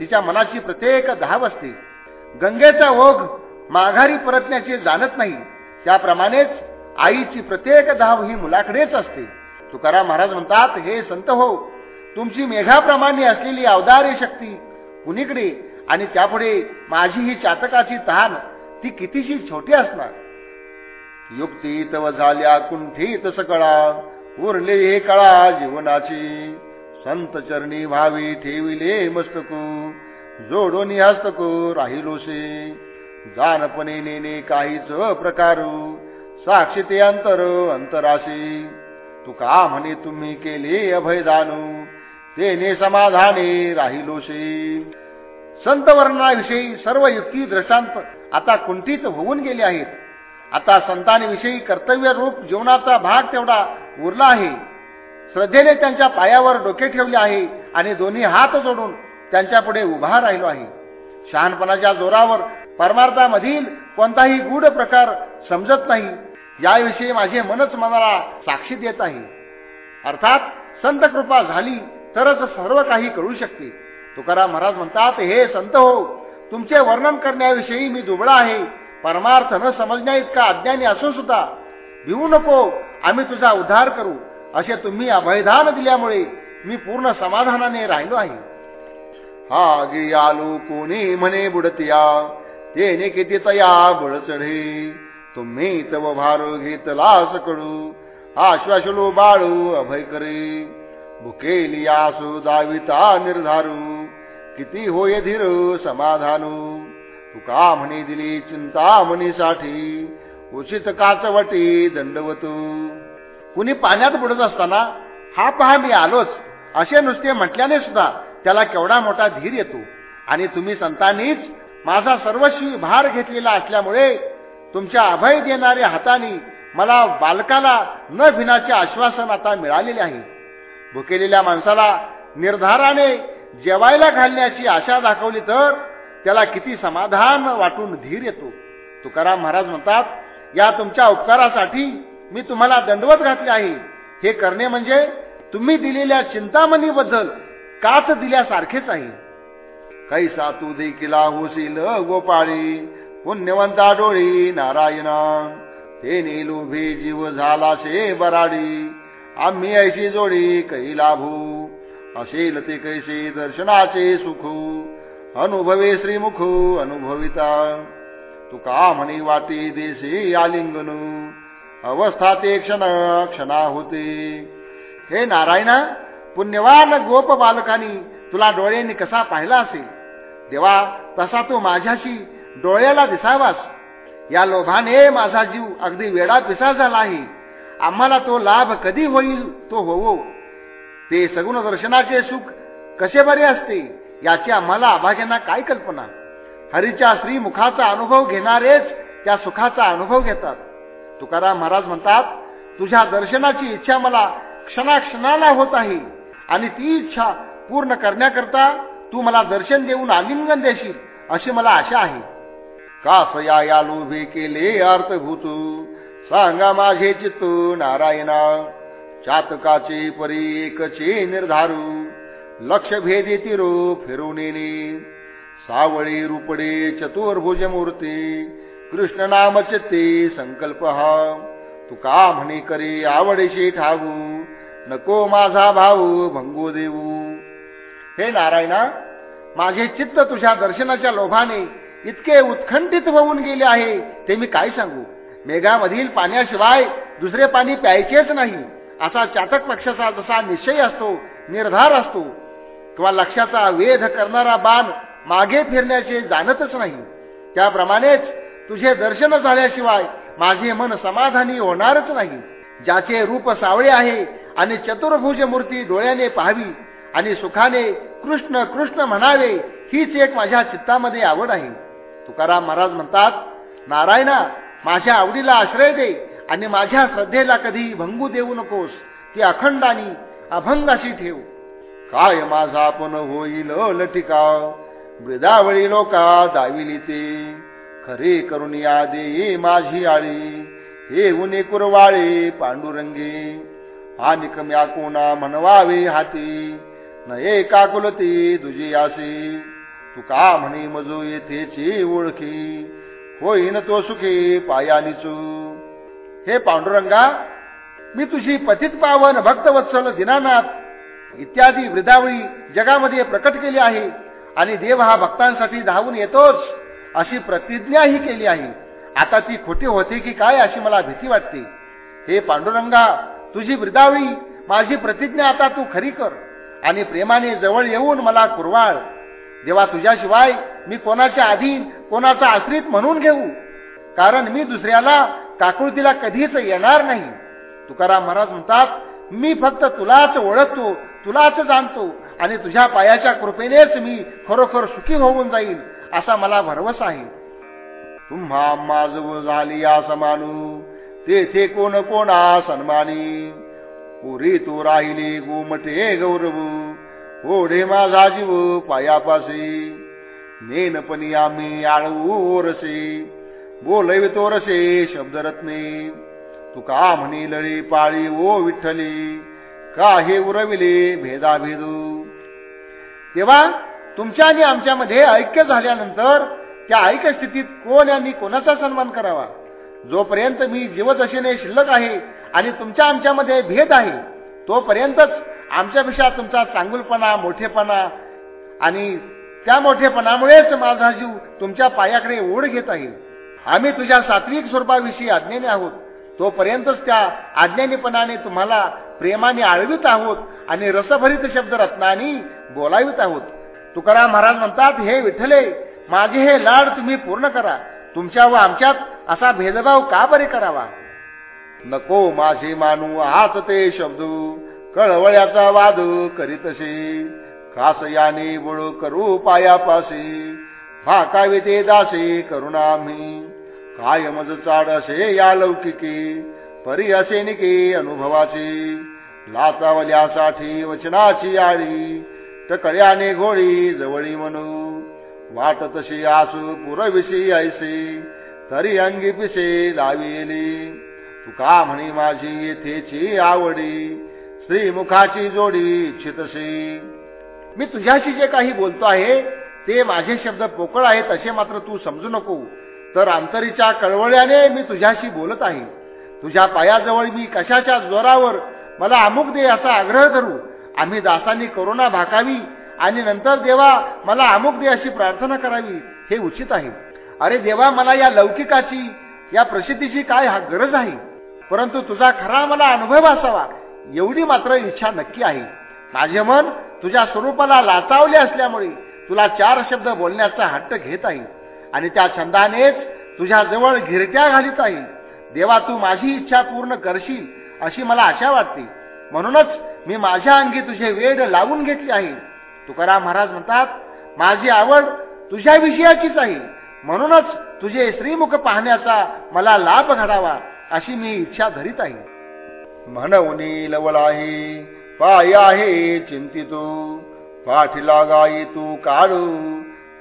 तिच्या मनाची प्रत्येक धाव असते. गंगेचा ओघ माघारी परतण्याचे जाणत नाही. त्याप्रमाणेच आईची प्रत्येक धाव ही मुलाकडेच असते. तुकाराम महाराज म्हणतात हे संत हो तुमची मेघाप्रमाणे असलेली अवदारी शक्ती कुणीकडे आणि त्यापुढे माझी ही चातकाची तहान ती कितीशी छोटी असणार? युक्ती तव झाल्या कुंठीत सकळा उरले हे कळा जीवनाची. संत चरणी भावी ठेविले मस्तकू. जोडोनी हस्तकू राहिलोसे जानपणे नेने काहीच प्रकारू. साक्षी ते अंतर अंतराशी. तुका म्हणे तुम्ही केले अभयदानू तेने समाधाने राहिलोसे संत वर्णाविषयी सर्व युक्ती दृष्टांत आता कुंठित होऊन गेले आहेत. आता संतांविषयी कर्तव्य रूप जीवनाचा भाग तेवढा उरला आहे. श्रद्धेने त्यांच्या पायावर डोके ठेवले आहे आणि दोन्ही हात जोडून त्यांच्यापुढे उभा राहिलो आहे. शहाणपणाच्या जोरावर परमार्थामधील कोणताही गूढ प्रकार समजत नाही. याविषयी माझे मनच मनाला साक्षी देत आहे. अर्थात संत कृपा झाली तरच सर्व काही कळू शकते. तुकाराम महाराज म्हणतात हे संत हो तुमचे वर्णन करण्याविषयी मी दुबळा आहे. परमार्थ न समजण्या इतका अज्ञानी असून सुद्धा भिवू नको आम्ही तुझा उद्धार करू. असे तुम्ही अभयदान दिल्यामुळे मी पूर्ण समाधानाने राहिलो आहे. हा गे आलो कोणी म्हणे बुडतिया तेने किती तया बळ चढे. तुम्ही तव भारो घेतला सकळू आश्वासलो बाळू अभय करे. भुकेली आसू दाविता निर्धारू किती होय धीर समाधानू. तुका म्हणी दिली चिंता म्हणीसाठी. उचित काचवटी दंडवतू. कुणी पाण्यात बुडत असताना हा पहा मी आलोच. असे नुसते म्हटल्याने सुद्धा त्याला केवढा मोठा धीर येतो. आणि तुम्ही संतांनीच माझा सर्वस्वी भार घेतलेला असल्यामुळे तुमच्या अभय देणाऱ्या हाताने मला बालकाला न भिनाचे आश्वासन आता मिळालेले आहे. भुकेलेल्या माणसाला निर्धाराने जेवायला घालण्याची आशा दाखवली तर त्याला किती समाधान वाटून धीर येतो. तुकाराम महाराज म्हणतात या तुमच्या उपकारासाठी मी तुम्हाला दंडवत घातले आहे. हे करणे म्हणजे तुम्ही दिलेल्या चिंतामणीबद्दल काच दिल्यासारखेच आहे. कैसा तू देखिला होशील गोपाळी? पुण्यवंता डोळी नारायणा. ते लोभे जीव झाला शे बराडी. आम्ही ऐशी जोडी कै लाभू असेल ते कैसे दर्शनाचे सुखू? अनुभवे श्रीमुख अनुभविता। तुका म्हणे वाटे देशे आलिंगन। अवस्था ते क्षण क्षणा होते। हे नारायणा पुण्यवान गोप बालकानी तुला डोळ्यांनी कसा पाहिला असेल? देवा तसा तू माझ्याशी डोळ्याला दिसावास या लोभाने माझा जीव अगदी वेडा पिसा झाला आहे. आम्हाला तो लाभ कधी होईल तो होवो. ते सगुण दर्शनाचे सुख कसे बरे असते? याची आम्हाला आभाग्यांना काय कल्पना? हरीच्या श्रीमुखाचा अनुभव घेणारेच त्या सुखाचा अनुभव घेतात. तुकाराम महाराज म्हणतात तुझ्या दर्शनाची इच्छा मला क्षणाक्षणाला होत आहे आणि ती इच्छा पूर्ण करण्याकरता तू मला दर्शन देऊन आलिंगन देशील अशी मला आशा आहे. कासया या लोभे केले अर्थभूत सांगा माझे चित्त नारायणा चातकाचे परी एकचे निर्धारू लक्ष भेदी तिरो फिरून सावळी रुपडे चतुर्भुज मूर्ती कृष्ण नामचे ते संकल्प। हा तुका म्हणे करे आवडीशी ठावू नको माझा भाऊ भंगू देऊ। हे नारायणा माझे चित्त तुझ्या दर्शनाच्या लोभाने इतके उत्खंडित होऊन गेले आहे ते मी काय सांगू? मेघामधील पाण्याशिवाय दुसरे पाणी प्यायचेच नाही असा चातक पक्षाचा जसा निश्चय असतो निर्धार असतो किंवा लक्षाचा वेध करणारा बाण मागे फिरण्याचे जाणतच नाही. त्याप्रमाणेच तुझे दर्शन झाल्याशिवाय माझे मन समाधानी होणारच नाही. ज्याचे रूप सावळे आहे आणि चतुर्भुज मूर्ती डोळ्याने पाहावी आणि सुखाने कृष्ण कृष्ण म्हणावे हीच एक माझ्या चित्तामध्ये आवड आहे. तुकाराम महाराज म्हणतात नारायणा माझ्या आवडीला आश्रय दे आणि माझ्या श्रद्धेला कधी भंगू देऊ नकोस. ती अखंडानी अभंगाशी ठेव. काय माझा पण होईल लटिका? वृदावळी लोका दाविली ते. खरे करून या दे माझी आळी. हे उने कुरवाळे पांडुरंगे. आणि कम्या कोणा म्हणवावे हाती. नये काकुलती तुझी आसे तू का म्हणे मजो येथेची ओळखी? होईन तो सुखी पायानिचू. हे पांडुरंगा मी तुझी पतित पावन भक्तवत्सल दिनानाथ. इत्यादी वृदावळी जगामध्ये प्रकट केली आहे आणि देव हा भक्तांसाठी धावून येतोच अशी प्रतिज्ञाही केली आहे. आता ती खोटी होते की काय अशी मला भीती वाटते. हे पांडुरंगा तुझी वृदावळी माझी प्रतिज्ञा आता तू खरी कर आणि प्रेमाने जवळ येऊन मला कुरवाळ देवा तुझ्याशिवाय मी कोणाच्या अधीन कोणाचा आश्रित म्हणून घेऊ? कारण मी दुसऱ्याला काकुळतीला कधीच येणार नाही. तुकाराम महाराज म्हणतात मी फक्त तुलाच ओळखतो तुलाच जाणतो आणि तुझ्या पायाच्या कृपेनेच मी खरोखर सुखी होऊन जाईल असा मला भरवसा आहे. तुम्हा माझ झाली या समानू तेथे कोण कोणा सन्मानी. पुरी तू राहिली गोमटे गौरव ओढे माझा जीव पायापासे. नेनपणी आम्ही आळवू ओरसे बोलवितो रसे शब्दरत्ने. तुका म्हणे लळी पाळी ओ विठ्ठली का हे उरविले भेदाभेदू? तेव्हा तुमच्या आणि आमच्यामध्ये ऐक्य झाल्यानंतर त्या ऐक्य स्थितीत कोण आणि कोणाचा सन्मान करावा? जोपर्यंत मी जीवदशेने शिल्लक आहे आणि तुमच्या आमच्यामध्ये भेद आहे तोपर्यंतच आमच्यापेक्षा तुमचा चांगुलपणा मोठेपणा आणि त्या मोठेपणामुळेच माझा जीव तुमच्या पायाकडे ओढ घेत आहे. आम्ही तुझ्या सात्विक स्वरूपाविषयी आज्ञेने आहोत. तोपर्यंतच त्या आज्ञानीपणाने तुम्हाला प्रेमाने आळवित आहोत आणि रसभरित शब्द रत्नानी बोलावित आहोत. तुकाराम महाराज म्हणतात हे विठ्ठले माझे हे लाड तुम्ही पूर्ण करा. तुमच्या व आमच्यात असा भेदभाव का बरे करावा? नको माझे मानू हाच ते शब्द. कळवळ्याचा वाद करीतसे. खास याने बुळ करू पायापासे. भाकावे ते दासे करुणा काय मज चाड असे या लौकिकी परी असे निके अनुभवाचे लाचावल्यासाठी वचनाची आळी तकळ्याने घोळी जवळी म्हणू. वाट तशी आसू पुरविषयी ऐसे तरी अंगी पिसे लाविली. तुका म्हणी माझी येथेची आवडी श्रीमुखाची जोडी इच्छितशी. मी तुझ्याशी जे काही बोलतो आहे ते माझे शब्द पोकळ आहेत असे मात्र तू समजू नको. तर अंतरीच्या कळवळ्याने मी तुझ्याशी बोलत आहे. तुझ्या पायाजवळ मी कशाच्या जोरावर? मला अमुक दे असा आग्रह धरू आम्ही दासांनी करोना भाकावी आणि नंतर देवा मला अमुक दे अशी प्रार्थना करावी हे उचित आहे. अरे देवा मला या लौकिकाची या प्रसिद्धीची काय हा गरज आहे? परंतु तुझा खरा मला अनुभव असावा एवढी मात्र इच्छा नक्की आहे. माझे मन तुझ्या स्वरूपाला लाचावले असल्यामुळे तुला चार शब्द बोलण्याचा हट्ट घेत आहे. आणि त्या छंदानेच तुझ्याजवळ घिरट्या घालीत आहे देवा तू माझी इच्छा पूर्ण करशील अशी मला आशा वाटते. म्हणूनच मी माझ्या अंगी तुझे वेड लावून घेतले आहे. तुकाराम महाराज म्हणतात माझी आवड तुझ्या विषयाचीच आहे. म्हणूनच तुझे श्रीमुख पाहण्याचा मला लाभ घडावा अशी मी इच्छा धरीत आहे. म्हणवनी लवळ आहे पाय आहे चिंतितो. पाठीला गाई तू काढू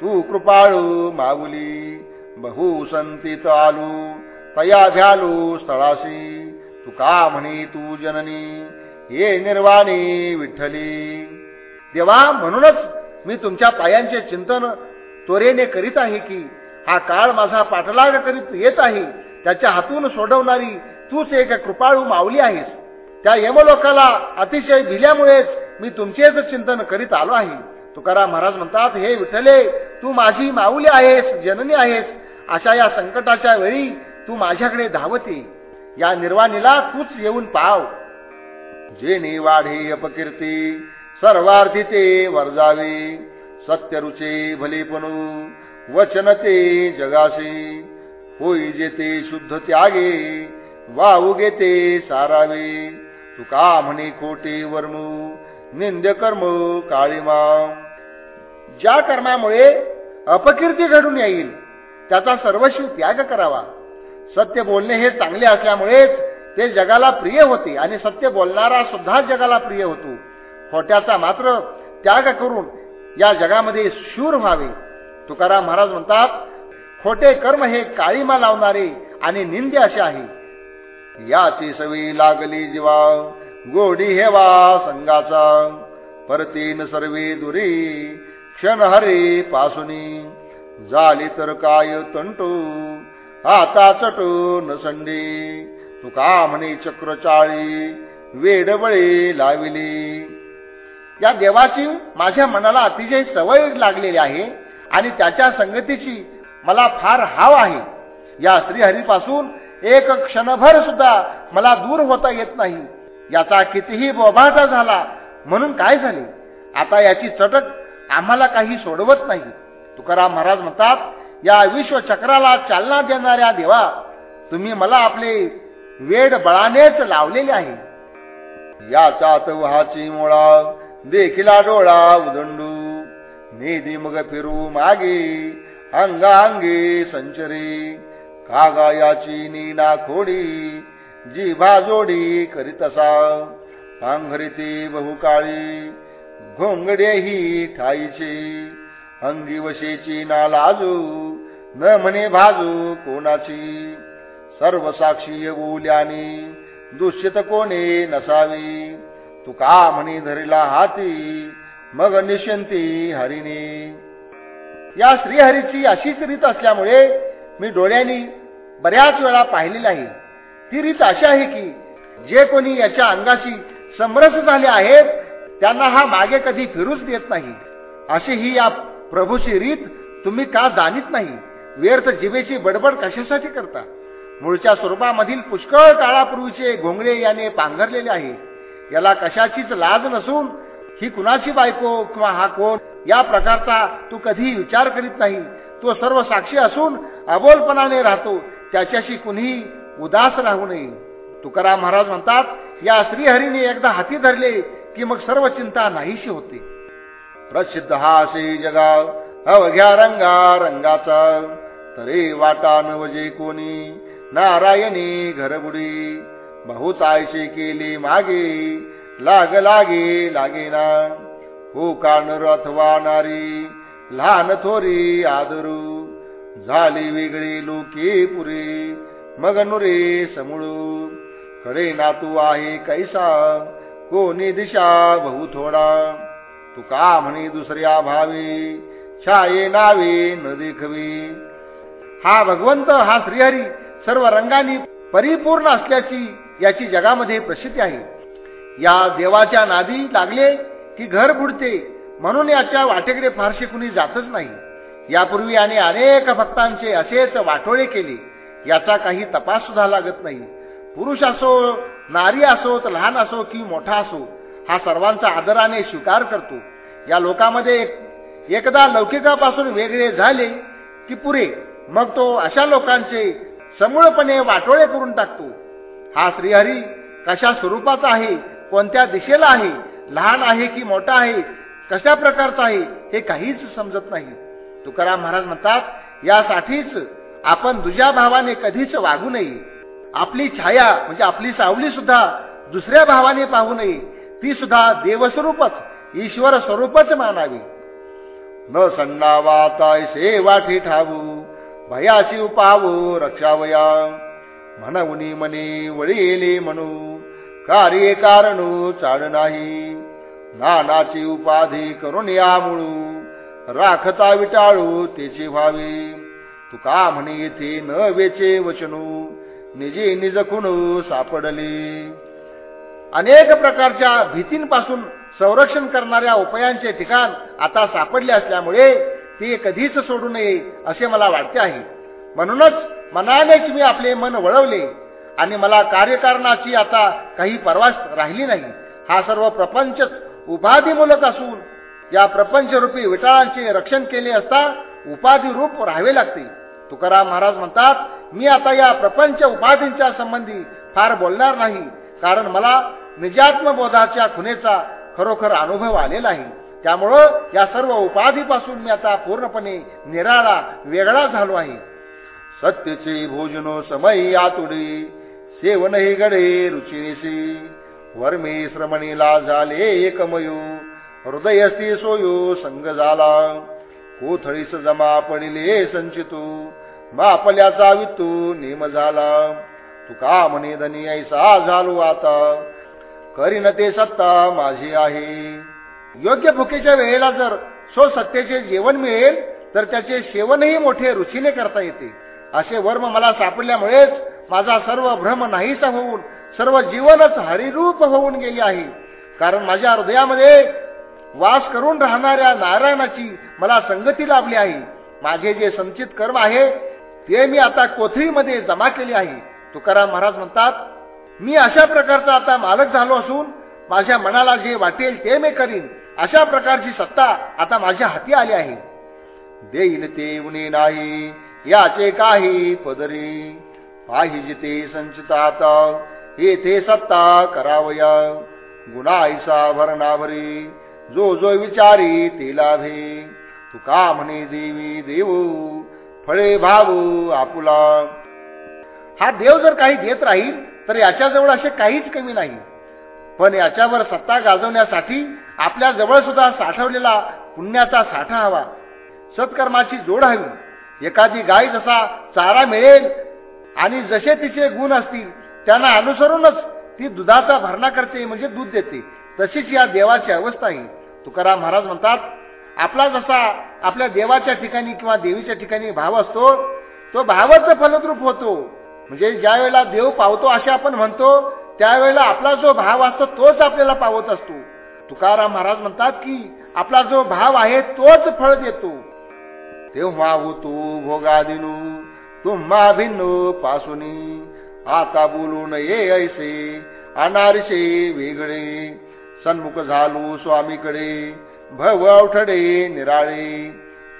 तू कृपाळू माऊली बहु संतीत आलू तया भ्यालू स्थळाशी तू का म्हणी तू जननी ये निर्वाणी विठ्ठली. देवा म्हणूनच मी तुमच्या पायांचे चिंतन त्वरेने करीत आहे की हा काळ माझा पाठलाग करीत येत आहे त्याच्या हातून सोडवणारी तूच एक कृपाळू माऊली आहेस. त्या यमलोकाला अतिशय भिल्यामुळेच मी तुमचेच चिंतन करीत आलो आहे. तुकाराम महाराज म्हणतात हे विठ्ठले तू माझी माऊली आहेस जननी आहेस. अशा या संकटाच्या वेळी तू माझ्याकडे धावते. या निर्वाणीला तूच येऊन पाव. जेणे वाढे अपकीर्ती सर्वार्थी ते वर्जावे सत्यरुचे भलेपणू वचन ते जगासे. होई जेते शुद्ध त्यागे वाहू ते सारावे. तुका म्हणे खोटे वर्मू निंद कर्म काळीमा. ज्या कर्मामुळे अपकीर्ती घडून येईल त्याचा सर्वस्वी त्याग करावा. सत्य बोलणे हे चांगले असल्यामुळेच ते जगाला प्रिय होते आणि सत्य बोलणारा सुद्धा जगाला प्रिय होतो. खोट्याचा मात्र त्याग करून या जगामध्ये शूर व्हावे. तुकाराम महाराज म्हणतात खोटे कर्म हे काळीमा लावणारे आणि निंदे असे आहे. याची सवी लागली जीवा. गोडी हेवा संगाचा परतीन सर्वे दुरी क्षण हरे पासुनी. झाली तर काय तंटू आता चटू नसंडी. तुका म्हणे चक्रचाळी वेडबळे लाविली. या देवाची माझ्या मनाला अतिशय सवय लागलेली आहे आणि त्याच्या संगतीची मला फार हाव आहे. या श्रीहरीपासून एक क्षणभर सुद्धा मला दूर होता येत नाही. याचा कितीही बोभाटा झाला म्हणून काय झाले? आता याची चटक आम्हाला काही सोडवत नाही. तुकाराम महाराज म्हणतात या विश्वचक्राला चालना देणाऱ्या देवा तुम्ही मला आपले वेड बळानेच लावलेले आहे. याचा तव्हाची मुळा देखिला डोळा उदंडू. नेदी मग फिरू मागे अंगांगे संचरे. कागा याची नीना खोडी जीभा जोडी करीत असा. पांघरिते बहुकाळी घोंगडे ही ठाईचे. अंगी वशेची ना लाजू न म्हणे भाजू कोणाची. सर्व साक्षी बोल्यानी दुष्यत कोणे नसावी. तुका म्हणे धरिला हाती मग निशंती हरिणी. या श्रीहरीची अशीच रीत असल्यामुळे मी डोळ्यांनी बऱ्याच वेळा पाहिलेली आहे. ती रीत अशी आहे की जे कोणी याच्या अंगाशी समरस झाले आहेत त्यांना हा मागे कधी फिरूच देत नाही. अशी ही या प्रभूची रीत तुम्ही का जाणीत नाही? व्यर्थ जिभेची बडबड कशासाठी करता? मूळच्या स्वरूपामधील पुष्कळ काळापूर्वीचे घोंगडे याने पांघरलेले आहे. याला कशाचीच लाज नसून ही कुणाची बायको किंवा हा कोण या प्रकारचा तू कधी विचार करीत नाही. तो सर्व साक्षी असून अबोलपणाने राहतो. त्याच्याशी कुणीही उदास राहू नये. तुकाराम महाराज म्हणतात या श्रीहरीने एकदा हाती धरले की मग सर्व चिंता नाहीशी होते. प्रसिद्ध हा असे जगा अवघ्या रंगा रंगाचा. तरे वाटा नवजे कोणी नारायणी घरबुडी बहुत आयशे केले मागे लाग लागे लागेना हो कानर अथवा नारी लहान थोरी आदरू. झाली वेगळी लोके पुरे मग नुरे समळू। खरे नातू आहे कैसा कोणी दिशा बहु थोडा। तू का म्हणे दुसऱ्या भावे छाये नावे न देखवी। हा भगवंत हा श्रीहरी सर्व रंगांनी परिपूर्ण असल्याची याची जगामध्ये प्रसिद्धी आहे। या देवाच्या नादी लागले की घर बुडते म्हणून याच्या वाटेकडे फारसे कुणी जातच नाही। यापूर्वी आणि अनेक भक्तांचे असेच वाटोळे केले याचा काही तपास सुद्धा लागत नाही. पुरुष असो नारी असो तर लहान असो की मोठा असो हा सर्वांचा आदराने स्वीकार करतो. या लोकांमध्ये एकदा लौकिकापासून वेगळे झाले की पुरे मग तो अशा लोकांचे समूळपणे वाटोळे करून टाकतो. हा श्रीहरी कशा स्वरूपाचा आहे कोणत्या दिशेला आहे लहान आहे की मोठा आहे कशा प्रकारचा आहे हे काहीच समजत नाही. तुकाराम महाराज म्हणतात यासाठीच आपण दुजा भावाने कधीच वागू नये. आपली छाया म्हणजे आपली सावली सुद्धा दुसऱ्या भावाने पाहू नये. ती सुद्धा देवस्वरूपच ईश्वर स्वरूपच मानावी. न सन्नावातायसे वाठी ठावू भयाशी उपावो रक्षावया. म्हणवनी मने वळीले म्हणू कार्य कारणू चाड नाही. नानाची उपाधी करून या मुळू राखता विटाळू त्याची व्हावे. तुका म्हणे येथे न वेचे वचनू. निजे निज खुणू सापडले. अनेक प्रकारच्या भीतींपासून संरक्षण करणाऱ्या उपायांचे ठिकाण आता सापडले असल्यामुळे ते कधीच सोडू नये असे मला वाटते आहे. म्हणूनच मनानेच मी आपले मन वळवले आणि मला कार्यकारणाची आता काही परवास राहिली नाही. हा सर्व प्रपंच उपाधीमूलक असून या प्रपंचरूपी विटाळांचे रक्षण केले असता उपाधी रूप राहावे लागते. तुकाराम महाराज म्हणतात मी आता या प्रपंच उपाधींच्या संबंधी फार बोलणार नाही. कारण मला निजात्मबोधाच्या खुनेचा खरोखर अनुभव आलेला आहे. त्यामुळं या सर्व उपाधीपासून मी आता पूर्णपणे निराळा वेगळा झालो आहे. सत्यचे भोजनो समय आतुडी सेवनही गडे रुचिनिशी वर्मे श्रमणीला झाले एकमयू हृदयस्ती सोयू संग झाला कोथळीस जमा पडिले संचितू. बापल्याचा वितू नेम झाला. तुका म्हणे धनी ऐसा झालो आता. करीन ते सत्ता माझी आहे. योग्य भुकेच्या वेळेला जर सो सत्तेचे जेवण मिळेल तर त्याचे सेवनही मोठे रुचीने करता येते. असे वर्म मला सापडल्यामुळेच माझा सर्व भ्रम नाहीसा होऊन सर्व जीवनच हरिरूप होऊन गेले आहे. कारण माझ्या हृदयामध्ये वास करून राहणाऱ्या नारायणाची मला संगती लाभली आहे. माझे जे संचित कर्म आहे ते मी आता कोथळीमध्ये जमा केले आहे. तुकाराम महाराज म्हणतात मी अशा प्रकारचा आता मालक झालो असून माझ्या मनाला जे वाटेल ते मी करीन. अशा प्रकारची सत्ता आता माझ्या हाती आली आहे. देईल ते उणे नाही याचे काही पदरी. पाहिजे ते संचिताता येथे सत्ता करावया. गुणाईसा भरणाभरी जो जो विचारी ते लाभे. तुका म्हणे देवी देऊ फळे भाऊ आपुला. हा देव जर काही देत राहील तर याच्याजवळ असे काहीच कमी नाही. पण याच्यावर सत्ता गाजवण्यासाठी आपल्या जवळ सुद्धा साठवलेला पुण्याचा साठा हवा. सत्कर्माची जोड हवी. एखादी गाय जसा चारा मिळेल आणि जसे तिचे गुण असतील त्यांना अनुसरूनच ती दुधाचा भरणा करते म्हणजे दूध देते. तशीच या देवाची अवस्था आहे. तुकाराम महाराज म्हणतात आपला जसा आपल्या देवाच्या ठिकाणी किंवा देवीच्या ठिकाणी भाव असतो तो भावच फलद्रूप होतो. म्हणजे ज्या वेळेला देव पावतो असे आपण म्हणतो त्यावेळेला आपला जो भाव असतो तोच आपल्याला पावत असतो. तुकाराम महाराज म्हणतात की आपला जो भाव आहे तोच फळ देतो. तेव्हा होतो भोगा दिनू तुम्हा भिन्न पासुनी. आता बोलू नये ऐसे अनारसे वेगळे. सन्मुख झालो स्वामीकडे भव अवठडे निराळे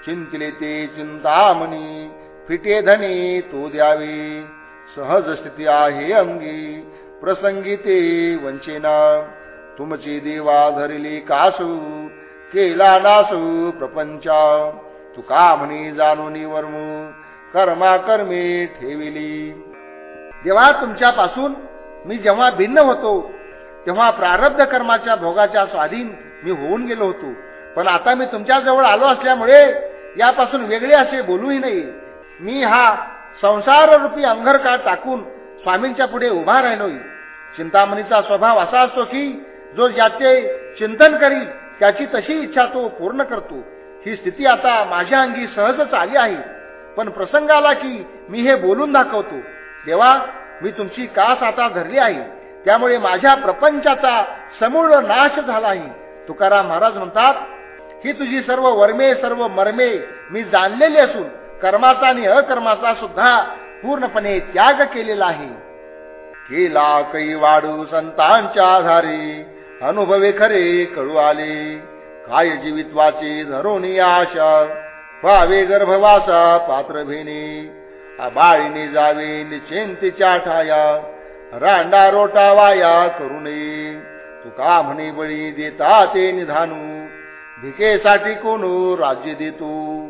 चिंतले ते चिंतामणी फिटे धनी तो द्यावे. सहज स्थिती आहे अंगी प्रसंगी ते वंचेना. तुमची देवा धरली कासू केला नासू प्रपंचा. तुका म्हणी जाणून वर्मू कर्मा कर्मे ठेविली. देवा तुमच्यापासून मी जेव्हा भिन्न होतो तेव्हा प्रारब्ध कर्माच्या भोगाच्या स्वाधीन मी होऊन गेलो होतो. पण आता मी तुमच्याजवळ आलो असल्यामुळे यापासून वेगळे असे बोलूही नाही. मी हा संसार रूपी अंगरका टाकून स्वामींच्या पुढे उभा राहिलोय. चिंतामणीचा स्वभाव असा असतो की जो ज्याचे चिंतन करील त्याची तशी इच्छा तो पूर्ण करतो. ही स्थिती आता माझ्या अंगी सहजच आली आहे. पण प्रसंग आला की मी हे बोलून दाखवतो. देवा मी तुमची कास आता धरली आहे. त्यामुळे माझ्या प्रपंचाचा समूळ नाश झाला आहे. तुकाराम महाराज म्हणतात ही तुझी सर्व वर्मे सर्व मर्मे मी जाणलेली असून कर्माचा आणि अकर्माचा सुद्धा पूर्णपणे त्याग केलेला आहे. केला कै वाढू संतांच्या आधारे अनुभवे खरे कळू आले. काय जीवित्वाचे धरून आशा व्हावे गर्भवासा पात्र भेने बाळीने जावे निश्चिंतीच्या ठाया रांडा रोटा वाया करू नये. तुका म्हणे बळी देता ते निधानू. भिकेसाठी कोण राज्य देतो?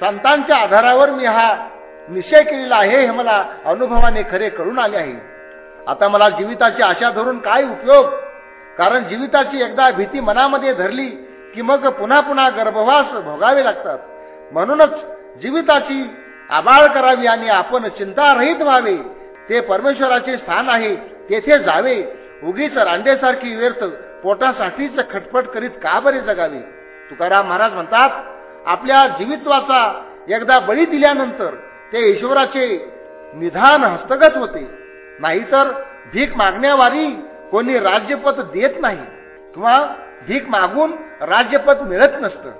संतांच्या आधारावर मी हा निश्चय केलेला आहे हे मला अनुभवाने खरे कळून आले आहे. आता मला जीविताची आशा धरून काय उपयोग? कारण जीविताची एकदा भीती मनामध्ये धरली की मग पुन्हा पुन्हा गर्भवास भोगावे लागतात. म्हणूनच जीविताची आबाळ करावी आणि आपण चिंतारहित व्हावे. ते परमेश्वराचे स्थान आहे तेथे जावे. उगीच रांडेसारखी व्यर्थ पोटासाठीच खटपट करीत का बरे जगावे? तुकाराम महाराज म्हणतात आपल्या जीवित्वाचा एकदा बळी दिल्यानंतर ते ईश्वराचे निधान हस्तगत होते. नाहीतर भीक मागण्यावारी कोणी राज्यपद देत नाही. किंवा भीक मागून राज्यपद मिळत नसतं.